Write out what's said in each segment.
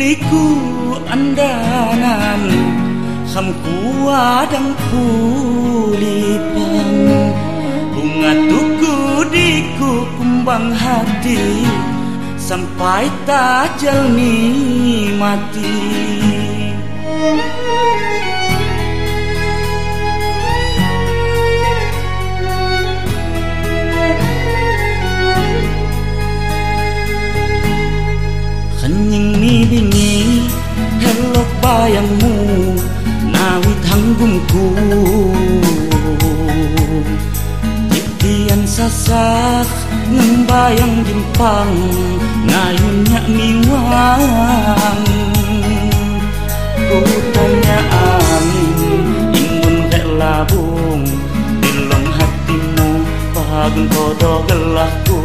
diku andanan Kham kuadang pulipan Bunga tuku diku kumbang hati Sampai tak jalmi mati Titian sasak Ngembayang jimpang Ngayunnya miwang. Ku tanya angin Ingun dek labung Dilong hatimu Bagun kodoh gelahku.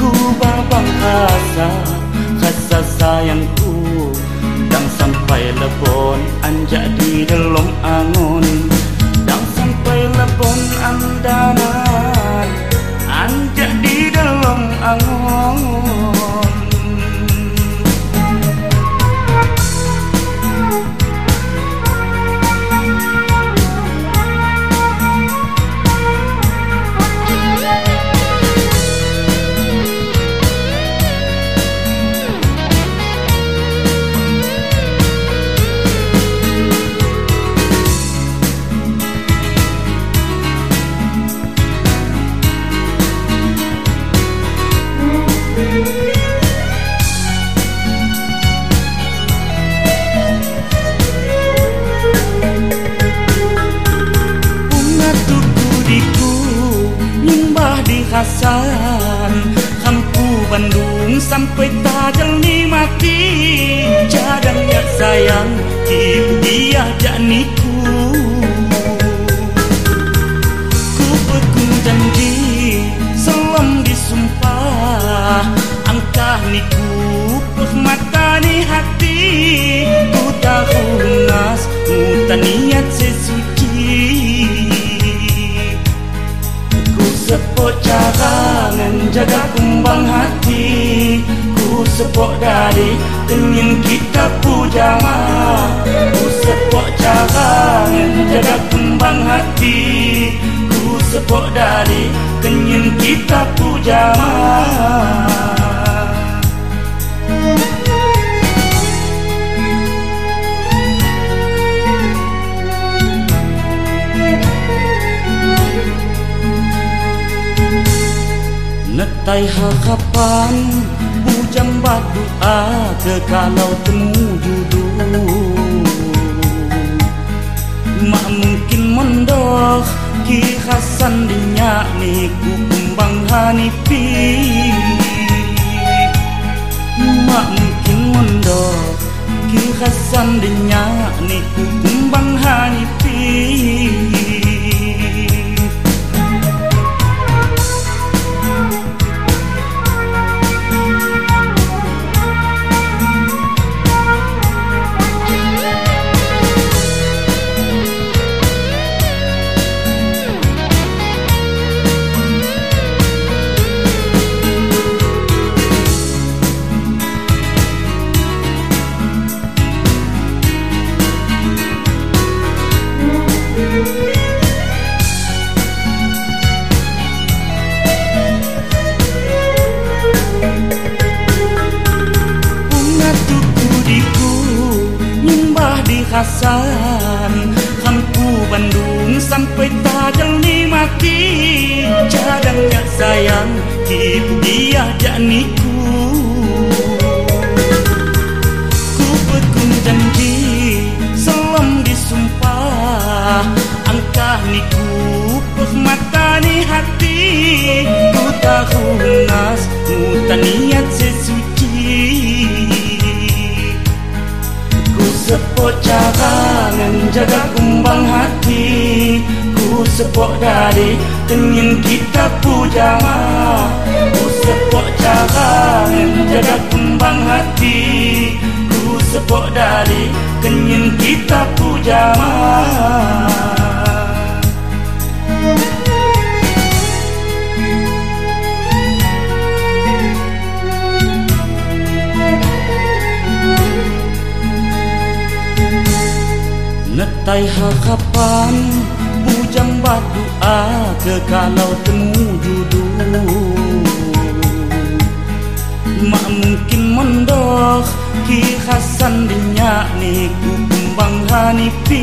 Ku babang kasar rasa sayangku Dan sampai lebon anjak di dalam angon Dan sampai lebon andanan sampai tajam ni mati. Jadangnya sayang dia janiku Ku pegung janji Selam disumpah. Angkah niku Puh mata ni hati. Ku tahu nas Muta niat sesuci. Sepok carangan jaga kumbang hati. ku sepok dari tenin kita pujama ku sepok carangan jaga kumbang hati. Ku sepok dari tenin kita pujama Netai harapan Bujang batu ke kalau temu judu Mak mungkin mendoh Ki Hasan dinyak ni ku kumbang hanipi Mak mungkin mendoh Ki Hasan dinyak ni ku kumbang hanipi Hasan Kampu Bandung sampai tajam ni mati. Jadangnya sayang dia janiku Ku pegung janji Selam disumpah. Angkah niku Puh mata ni hati. Ku tahu nas Muta niat sesuci sepok carangan jaga kumbang hati. Ku sepok dari tenin kita pujama Ku sepok carangan jaga kumbang hati. Ku sepok dari tenin kita pujama Andai harapan Bujang batu ke kalau temu judu Mak mungkin mendoh Ki Hasan dinyak ni ku kumbang hanipi